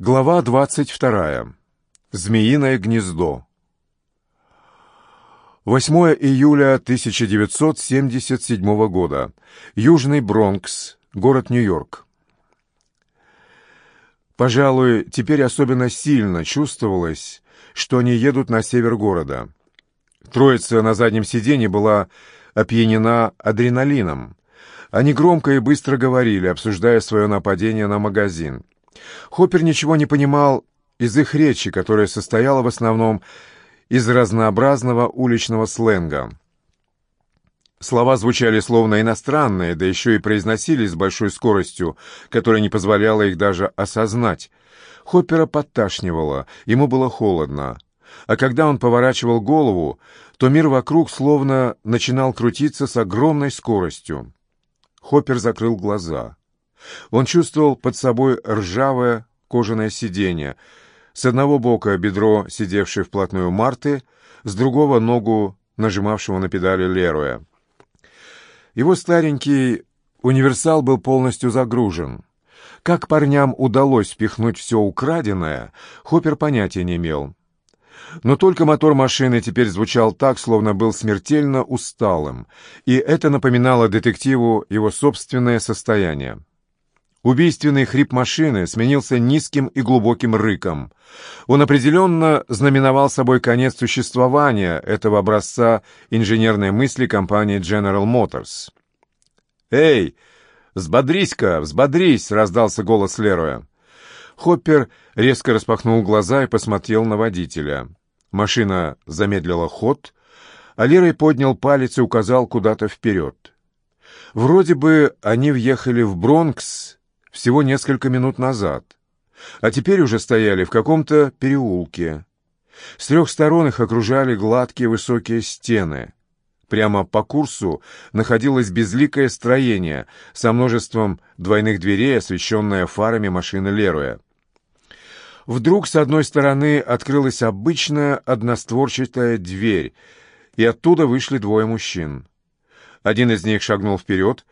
Глава 22. Змеиное гнездо. 8 июля 1977 года. Южный Бронкс, город Нью-Йорк. Пожалуй, теперь особенно сильно чувствовалось, что они едут на север города. Троица на заднем сиденье была опьянена адреналином. Они громко и быстро говорили, обсуждая свое нападение на магазин. Хоппер ничего не понимал из их речи, которая состояла в основном из разнообразного уличного сленга. Слова звучали словно иностранные, да еще и произносились с большой скоростью, которая не позволяла их даже осознать. Хоппера подташнивало, ему было холодно. А когда он поворачивал голову, то мир вокруг словно начинал крутиться с огромной скоростью. Хоппер закрыл глаза. Он чувствовал под собой ржавое кожаное сиденье. С одного бока бедро, сидевшее вплотную Марты, с другого — ногу, нажимавшего на педали Леруя. Его старенький универсал был полностью загружен. Как парням удалось впихнуть все украденное, Хоппер понятия не имел. Но только мотор машины теперь звучал так, словно был смертельно усталым, и это напоминало детективу его собственное состояние. Убийственный хрип машины сменился низким и глубоким рыком. Он определенно знаменовал собой конец существования этого образца инженерной мысли компании General Motors. «Эй, взбодрись-ка, взбодрись!» — раздался голос Лероя. Хоппер резко распахнул глаза и посмотрел на водителя. Машина замедлила ход, а Лерой поднял палец и указал куда-то вперед. Вроде бы они въехали в Бронкс всего несколько минут назад, а теперь уже стояли в каком-то переулке. С трех сторон их окружали гладкие высокие стены. Прямо по курсу находилось безликое строение со множеством двойных дверей, освещенное фарами машины Леруя. Вдруг с одной стороны открылась обычная одностворчатая дверь, и оттуда вышли двое мужчин. Один из них шагнул вперед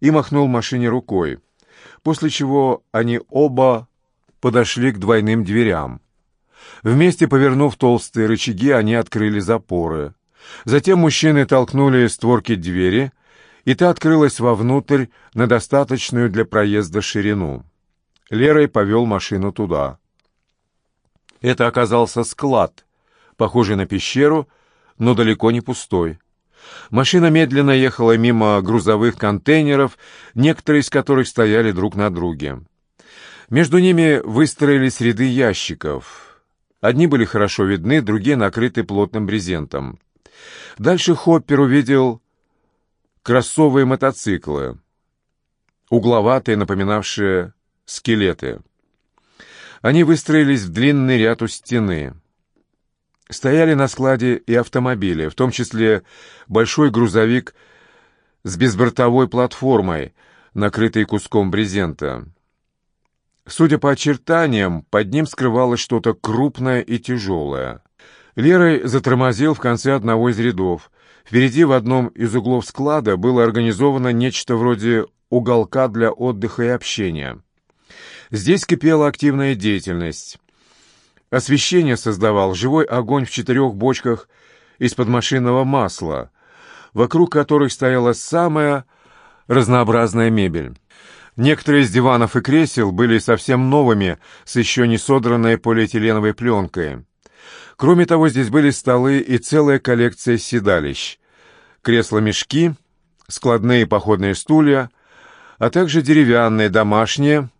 и махнул машине рукой после чего они оба подошли к двойным дверям. Вместе повернув толстые рычаги, они открыли запоры. Затем мужчины толкнули створки двери, и та открылась вовнутрь на достаточную для проезда ширину. Лерой повел машину туда. Это оказался склад, похожий на пещеру, но далеко не пустой. Машина медленно ехала мимо грузовых контейнеров, некоторые из которых стояли друг на друге. Между ними выстроились ряды ящиков. Одни были хорошо видны, другие накрыты плотным брезентом. Дальше Хоппер увидел кроссовые мотоциклы, угловатые, напоминавшие скелеты. Они выстроились в длинный ряд у стены. Стояли на складе и автомобили, в том числе большой грузовик с безбортовой платформой, накрытой куском брезента. Судя по очертаниям, под ним скрывалось что-то крупное и тяжелое. Лерой затормозил в конце одного из рядов. Впереди в одном из углов склада было организовано нечто вроде уголка для отдыха и общения. Здесь кипела активная деятельность. Освещение создавал живой огонь в четырех бочках из-под машинного масла, вокруг которых стояла самая разнообразная мебель. Некоторые из диванов и кресел были совсем новыми, с еще не содранной полиэтиленовой пленкой. Кроме того, здесь были столы и целая коллекция седалищ, кресла-мешки, складные походные стулья, а также деревянные, домашние,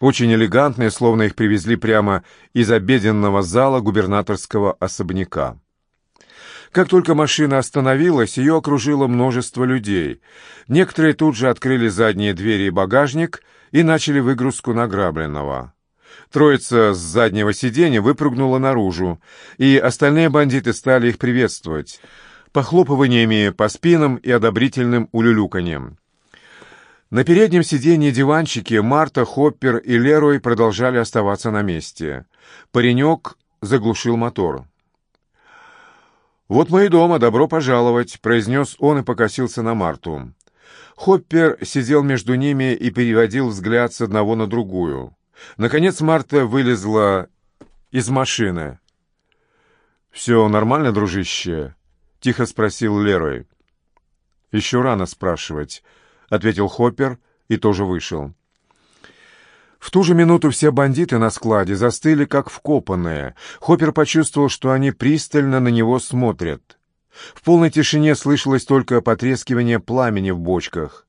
очень элегантные, словно их привезли прямо из обеденного зала губернаторского особняка. Как только машина остановилась, ее окружило множество людей. Некоторые тут же открыли задние двери и багажник и начали выгрузку награбленного. Троица с заднего сиденья выпрыгнула наружу, и остальные бандиты стали их приветствовать, похлопываниями по спинам и одобрительным улюлюканьем. На переднем сиденье диванчике Марта, Хоппер и Лерой продолжали оставаться на месте. Паренек заглушил мотор. «Вот мы и дома, добро пожаловать», — произнес он и покосился на Марту. Хоппер сидел между ними и переводил взгляд с одного на другую. Наконец Марта вылезла из машины. «Все нормально, дружище?» — тихо спросил Лерой. «Еще рано спрашивать», — ответил Хоппер и тоже вышел. В ту же минуту все бандиты на складе застыли, как вкопанные. Хоппер почувствовал, что они пристально на него смотрят. В полной тишине слышалось только потрескивание пламени в бочках.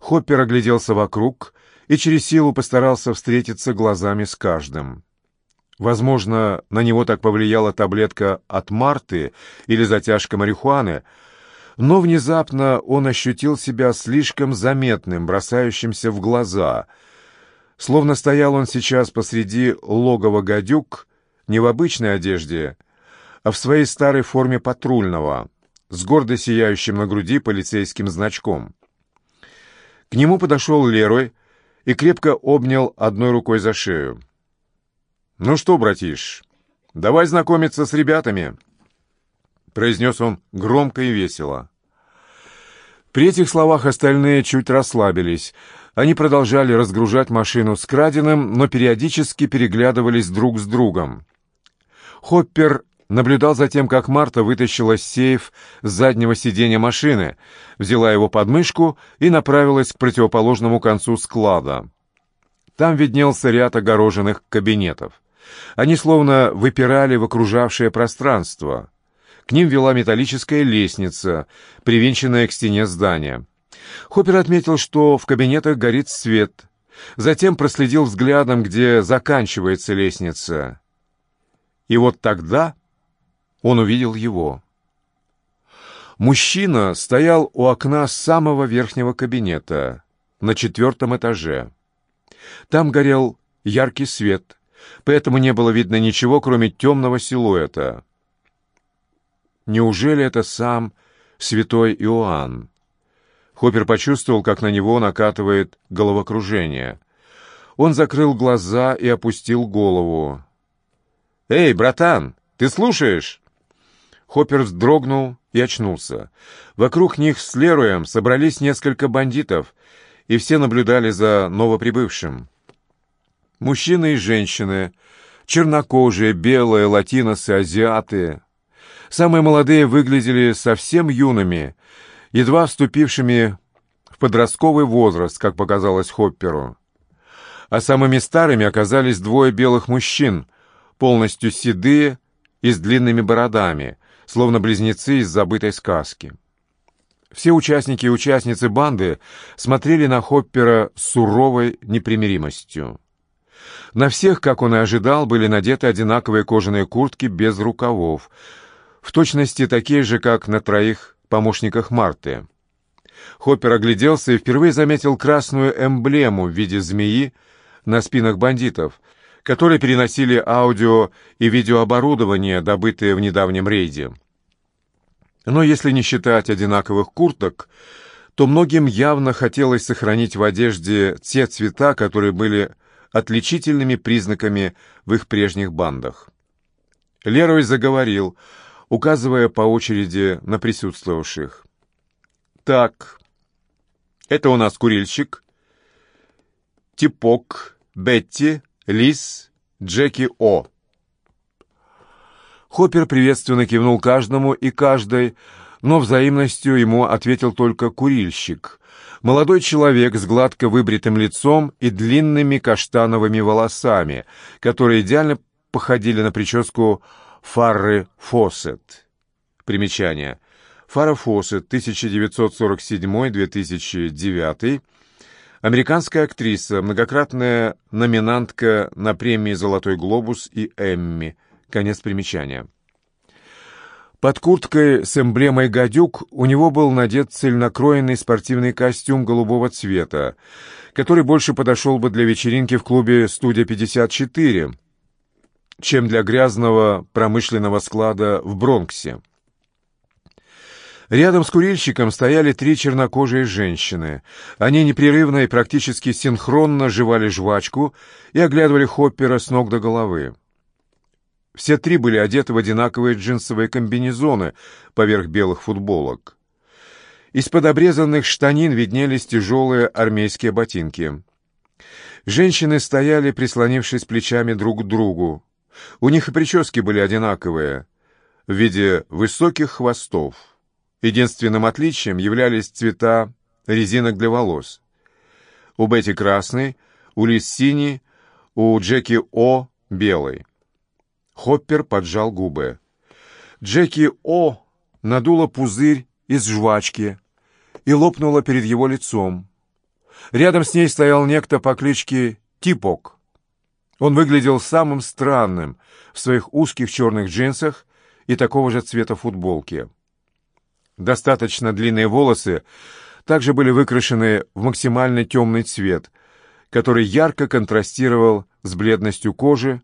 Хоппер огляделся вокруг и через силу постарался встретиться глазами с каждым. Возможно, на него так повлияла таблетка от Марты или затяжка марихуаны, но внезапно он ощутил себя слишком заметным, бросающимся в глаза. Словно стоял он сейчас посреди логова гадюк, не в обычной одежде, а в своей старой форме патрульного, с гордо сияющим на груди полицейским значком. К нему подошел Лерой и крепко обнял одной рукой за шею. «Ну что, братиш, давай знакомиться с ребятами», — произнес он громко и весело. При этих словах остальные чуть расслабились. Они продолжали разгружать машину с краденым, но периодически переглядывались друг с другом. Хоппер наблюдал за тем, как Марта вытащила сейф с заднего сиденья машины, взяла его под мышку и направилась к противоположному концу склада. Там виднелся ряд огороженных кабинетов. Они словно выпирали в окружавшее пространство. К ним вела металлическая лестница, привинченная к стене здания. Хоппер отметил, что в кабинетах горит свет. Затем проследил взглядом, где заканчивается лестница. И вот тогда он увидел его. Мужчина стоял у окна самого верхнего кабинета, на четвертом этаже. Там горел яркий свет — поэтому не было видно ничего, кроме темного силуэта. Неужели это сам святой Иоанн? Хоппер почувствовал, как на него накатывает головокружение. Он закрыл глаза и опустил голову. «Эй, братан, ты слушаешь?» Хоппер вздрогнул и очнулся. Вокруг них с Леруем собрались несколько бандитов, и все наблюдали за новоприбывшим. Мужчины и женщины, чернокожие, белые, латиносы, азиаты. Самые молодые выглядели совсем юными, едва вступившими в подростковый возраст, как показалось Хопперу. А самыми старыми оказались двое белых мужчин, полностью седые и с длинными бородами, словно близнецы из забытой сказки. Все участники и участницы банды смотрели на Хоппера с суровой непримиримостью. На всех, как он и ожидал, были надеты одинаковые кожаные куртки без рукавов, в точности такие же, как на троих помощниках Марты. Хоппер огляделся и впервые заметил красную эмблему в виде змеи на спинах бандитов, которые переносили аудио и видеооборудование, добытые в недавнем рейде. Но если не считать одинаковых курток, то многим явно хотелось сохранить в одежде те цвета, которые были отличительными признаками в их прежних бандах. Лерой заговорил, указывая по очереди на присутствовавших. «Так, это у нас курильщик, Типок, Бетти, Лис, Джеки О». Хоппер приветственно кивнул каждому и каждой, но взаимностью ему ответил только курильщик, Молодой человек с гладко выбритым лицом и длинными каштановыми волосами, которые идеально походили на прическу Фарры Фоссет. Примечание. Фара Фоссет, 1947-2009, американская актриса, многократная номинантка на премии «Золотой глобус» и «Эмми». Конец примечания. Под курткой с эмблемой «Гадюк» у него был надет цельнокроенный спортивный костюм голубого цвета, который больше подошел бы для вечеринки в клубе «Студия-54», чем для грязного промышленного склада в Бронксе. Рядом с курильщиком стояли три чернокожие женщины. Они непрерывно и практически синхронно жевали жвачку и оглядывали Хоппера с ног до головы. Все три были одеты в одинаковые джинсовые комбинезоны поверх белых футболок. Из-под обрезанных штанин виднелись тяжелые армейские ботинки. Женщины стояли, прислонившись плечами друг к другу. У них и прически были одинаковые, в виде высоких хвостов. Единственным отличием являлись цвета резинок для волос. У Бетти красный, у Лиз синий, у Джеки О белый. Хоппер поджал губы. Джеки О надула пузырь из жвачки и лопнула перед его лицом. Рядом с ней стоял некто по кличке Типок. Он выглядел самым странным в своих узких черных джинсах и такого же цвета футболки. Достаточно длинные волосы также были выкрашены в максимально темный цвет, который ярко контрастировал с бледностью кожи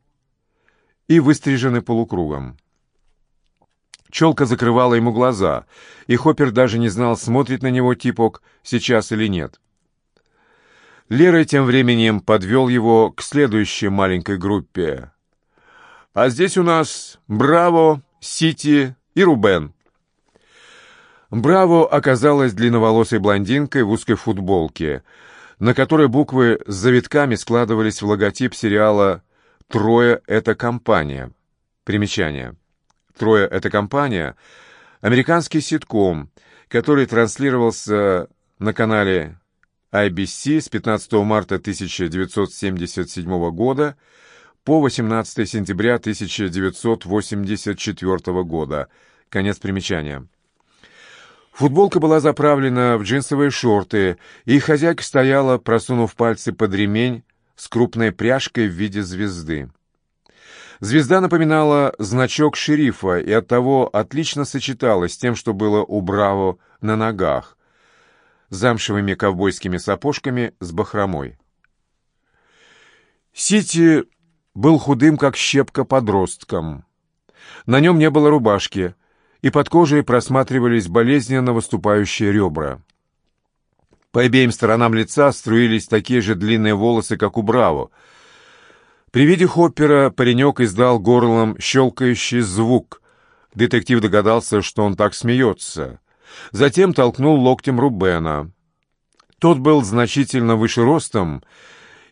и выстрижены полукругом. Челка закрывала ему глаза, и Хоппер даже не знал, смотрит на него Типок сейчас или нет. Лера тем временем подвел его к следующей маленькой группе. «А здесь у нас Браво, Сити и Рубен». Браво оказалась длинноволосой блондинкой в узкой футболке, на которой буквы с завитками складывались в логотип сериала «Трое — это компания». Примечание. «Трое — это компания» — американский ситком, который транслировался на канале IBC с 15 марта 1977 года по 18 сентября 1984 года. Конец примечания. Футболка была заправлена в джинсовые шорты, и хозяйка стояла, просунув пальцы под ремень с крупной пряжкой в виде звезды. Звезда напоминала значок шерифа и оттого отлично сочеталась с тем, что было у Браво на ногах, замшевыми ковбойскими сапожками с бахромой. Сити был худым, как щепка, подростком. На нем не было рубашки, и под кожей просматривались болезненно выступающие ребра. По обеим сторонам лица струились такие же длинные волосы, как у Браво. При виде Хоппера паренек издал горлом щелкающий звук. Детектив догадался, что он так смеется. Затем толкнул локтем Рубена. Тот был значительно выше ростом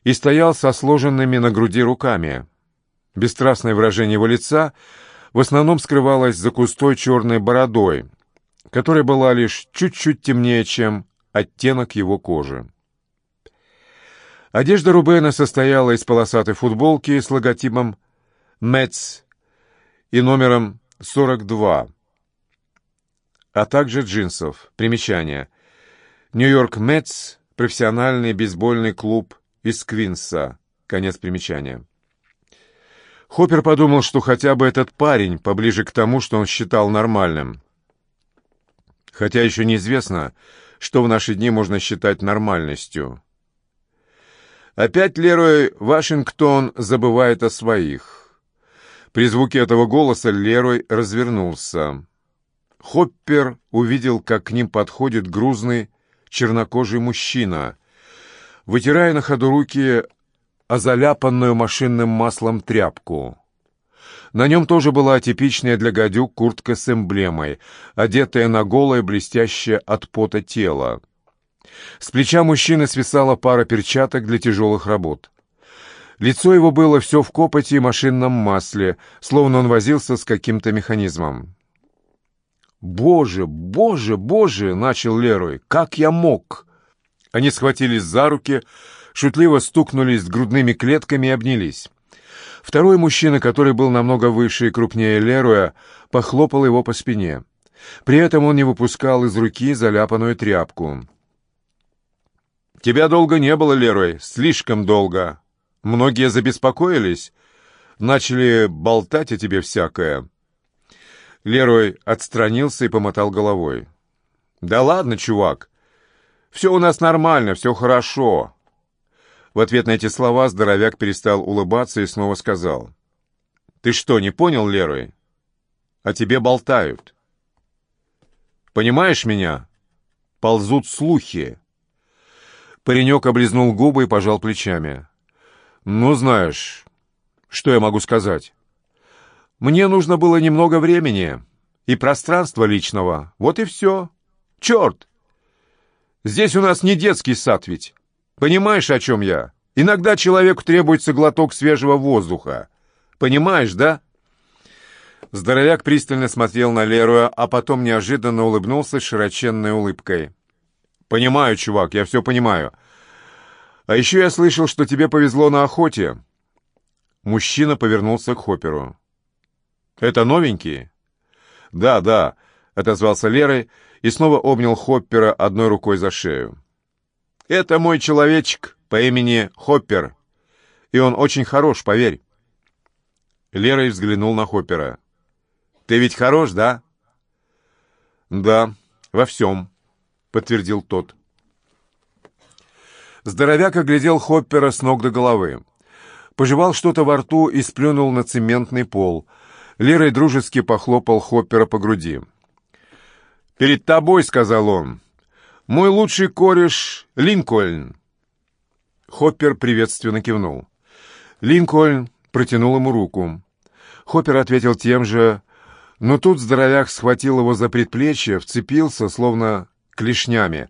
и стоял со сложенными на груди руками. Бесстрастное выражение его лица в основном скрывалось за густой черной бородой, которая была лишь чуть-чуть темнее, чем оттенок его кожи. Одежда Рубена состояла из полосатой футболки с логотипом «Мэтс» и номером 42, а также джинсов. Примечание. Нью-Йорк Мэтс – профессиональный бейсбольный клуб из Квинса. Конец примечания. Хоппер подумал, что хотя бы этот парень поближе к тому, что он считал нормальным. Хотя еще неизвестно, что в наши дни можно считать нормальностью. Опять Лерой Вашингтон забывает о своих. При звуке этого голоса Лерой развернулся. Хоппер увидел, как к ним подходит грузный чернокожий мужчина, вытирая на ходу руки о заляпанную машинным маслом тряпку. На нем тоже была типичная для гадюк куртка с эмблемой, одетая на голое, блестящее от пота тело. С плеча мужчины свисала пара перчаток для тяжелых работ. Лицо его было все в копоти и машинном масле, словно он возился с каким-то механизмом. «Боже, боже, боже!» — начал Лерой. «Как я мог?» Они схватились за руки, шутливо стукнулись грудными клетками и обнялись. Второй мужчина, который был намного выше и крупнее Леруя, похлопал его по спине. При этом он не выпускал из руки заляпанную тряпку. «Тебя долго не было, Лерой, слишком долго. Многие забеспокоились, начали болтать о тебе всякое». Лерой отстранился и помотал головой. «Да ладно, чувак. Все у нас нормально, все хорошо. В ответ на эти слова здоровяк перестал улыбаться и снова сказал. «Ты что, не понял, Лерой? О тебе болтают. Понимаешь меня? Ползут слухи». Паренек облизнул губы и пожал плечами. «Ну, знаешь, что я могу сказать? Мне нужно было немного времени и пространства личного. Вот и все. Черт! Здесь у нас не детский сад ведь. Понимаешь, о чем я? Иногда человеку требуется глоток свежего воздуха. Понимаешь, да?» Здоровяк пристально смотрел на Леруя, а потом неожиданно улыбнулся широченной улыбкой. «Понимаю, чувак, я все понимаю. А еще я слышал, что тебе повезло на охоте». Мужчина повернулся к Хопперу. «Это новенькие?» «Да, да», — отозвался Лерой и снова обнял Хоппера одной рукой за шею. «Это мой человечек по имени Хоппер, и он очень хорош, поверь». Лерой взглянул на Хоппера. «Ты ведь хорош, да?» «Да, во всем», — подтвердил тот. Здоровяк оглядел Хоппера с ног до головы. Пожевал что-то во рту и сплюнул на цементный пол. Лерой дружески похлопал Хоппера по груди. «Перед тобой», — сказал он, — «мой лучший кореш Линкольн». Хоппер приветственно кивнул. Линкольн протянул ему руку. Хоппер ответил тем же, но тут здоровяк схватил его за предплечье, вцепился, словно клешнями,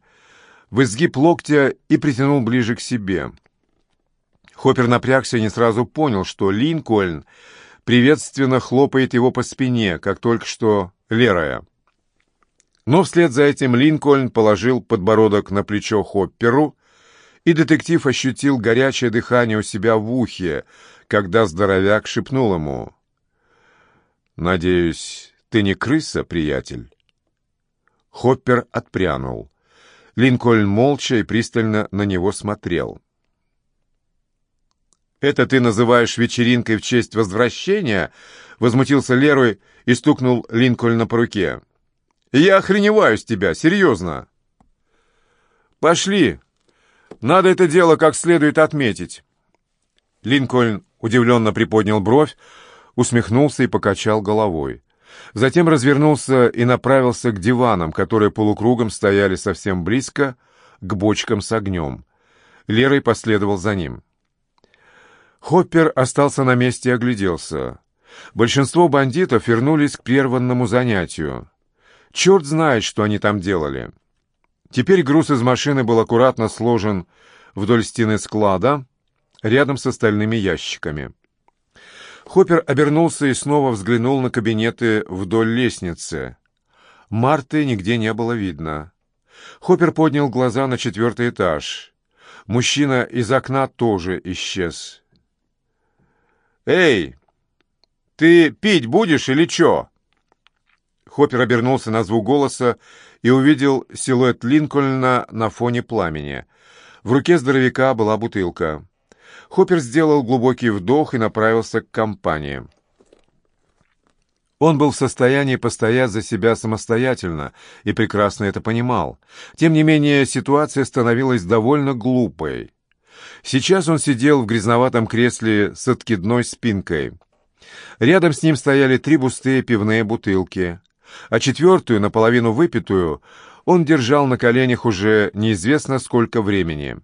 в изгиб локтя и притянул ближе к себе. Хоппер напрягся и не сразу понял, что Линкольн приветственно хлопает его по спине, как только что Лерая. Но вслед за этим Линкольн положил подбородок на плечо Хопперу, и детектив ощутил горячее дыхание у себя в ухе, когда здоровяк шепнул ему. «Надеюсь, ты не крыса, приятель?» Хоппер отпрянул. Линкольн молча и пристально на него смотрел. «Это ты называешь вечеринкой в честь возвращения?» — возмутился Лерой и стукнул Линкольна по руке. «Я охреневаю с тебя, серьезно!» «Пошли! Надо это дело как следует отметить!» Линкольн удивленно приподнял бровь, усмехнулся и покачал головой. Затем развернулся и направился к диванам, которые полукругом стояли совсем близко к бочкам с огнем. Лерой последовал за ним. Хоппер остался на месте и огляделся. Большинство бандитов вернулись к прерванному занятию. Черт знает, что они там делали. Теперь груз из машины был аккуратно сложен вдоль стены склада, рядом с остальными ящиками. Хоппер обернулся и снова взглянул на кабинеты вдоль лестницы. Марты нигде не было видно. Хоппер поднял глаза на четвертый этаж. Мужчина из окна тоже исчез. «Эй, ты пить будешь или чё?» Хоппер обернулся на звук голоса и увидел силуэт Линкольна на фоне пламени. В руке здоровяка была бутылка. Хоппер сделал глубокий вдох и направился к компании. Он был в состоянии постоять за себя самостоятельно и прекрасно это понимал. Тем не менее, ситуация становилась довольно глупой. Сейчас он сидел в грязноватом кресле с откидной спинкой. Рядом с ним стояли три пустые пивные бутылки, а четвертую, наполовину выпитую, он держал на коленях уже неизвестно сколько времени.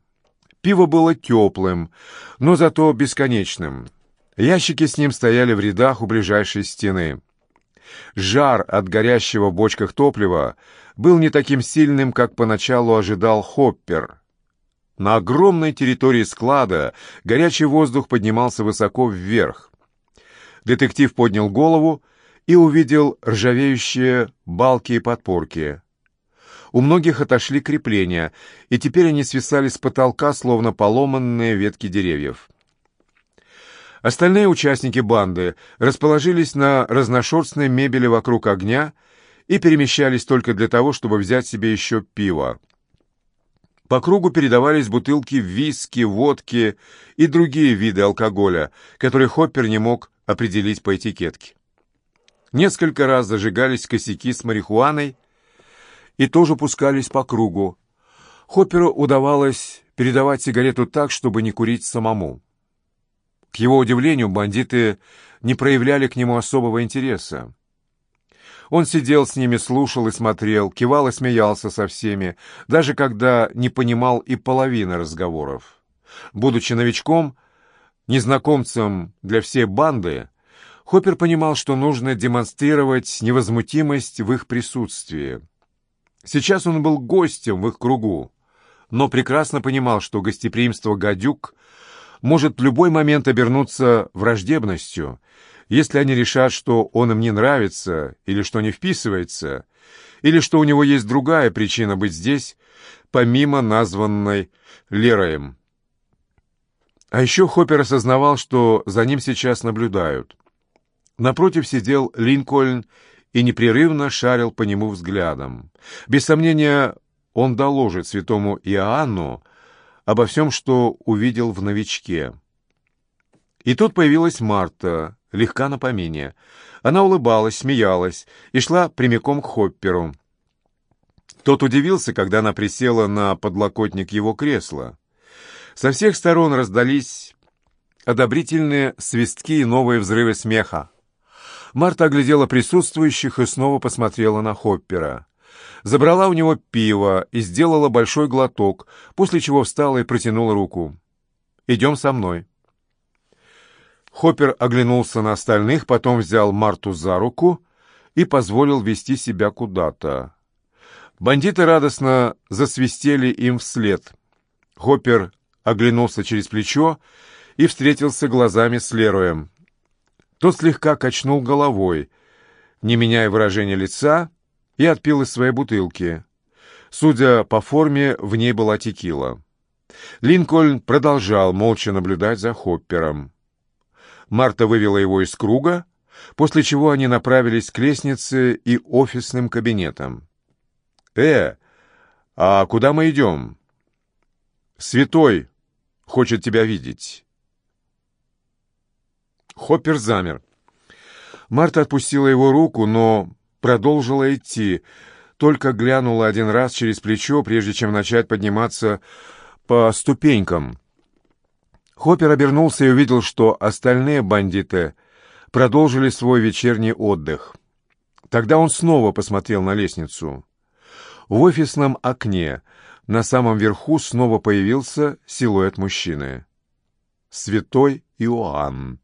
Пиво было теплым, но зато бесконечным. Ящики с ним стояли в рядах у ближайшей стены. Жар от горящего в бочках топлива был не таким сильным, как поначалу ожидал Хоппер. На огромной территории склада горячий воздух поднимался высоко вверх. Детектив поднял голову и увидел ржавеющие балки и подпорки. У многих отошли крепления, и теперь они свисали с потолка, словно поломанные ветки деревьев. Остальные участники банды расположились на разношерстной мебели вокруг огня и перемещались только для того, чтобы взять себе еще пиво. По кругу передавались бутылки виски, водки и другие виды алкоголя, которые Хоппер не мог определить по этикетке. Несколько раз зажигались косяки с марихуаной, и тоже пускались по кругу. Хопперу удавалось передавать сигарету так, чтобы не курить самому. К его удивлению, бандиты не проявляли к нему особого интереса. Он сидел с ними, слушал и смотрел, кивал и смеялся со всеми, даже когда не понимал и половины разговоров. Будучи новичком, незнакомцем для всей банды, Хоппер понимал, что нужно демонстрировать невозмутимость в их присутствии. Сейчас он был гостем в их кругу, но прекрасно понимал, что гостеприимство гадюк может в любой момент обернуться враждебностью, если они решат, что он им не нравится или что не вписывается, или что у него есть другая причина быть здесь, помимо названной Лероем. А еще Хоппер осознавал, что за ним сейчас наблюдают. Напротив сидел Линкольн и непрерывно шарил по нему взглядом. Без сомнения, он доложит святому Иоанну обо всем, что увидел в новичке. И тут появилась Марта, легка на помине. Она улыбалась, смеялась и шла прямиком к Хопперу. Тот удивился, когда она присела на подлокотник его кресла. Со всех сторон раздались одобрительные свистки и новые взрывы смеха. Марта оглядела присутствующих и снова посмотрела на Хоппера. Забрала у него пиво и сделала большой глоток, после чего встала и протянула руку. «Идем со мной». Хоппер оглянулся на остальных, потом взял Марту за руку и позволил вести себя куда-то. Бандиты радостно засвистели им вслед. Хоппер оглянулся через плечо и встретился глазами с Леруем. Тот слегка качнул головой, не меняя выражения лица, и отпил из своей бутылки. Судя по форме, в ней была текила. Линкольн продолжал молча наблюдать за Хоппером. Марта вывела его из круга, после чего они направились к лестнице и офисным кабинетам. «Э, а куда мы идем?» «Святой хочет тебя видеть». Хоппер замер. Марта отпустила его руку, но продолжила идти, только глянула один раз через плечо, прежде чем начать подниматься по ступенькам. Хоппер обернулся и увидел, что остальные бандиты продолжили свой вечерний отдых. Тогда он снова посмотрел на лестницу. В офисном окне на самом верху снова появился силуэт мужчины. Святой Иоанн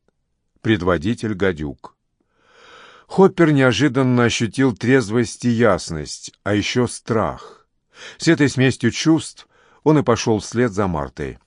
предводитель гадюк. Хоппер неожиданно ощутил трезвость и ясность, а еще страх. С этой смесью чувств он и пошел вслед за Мартой.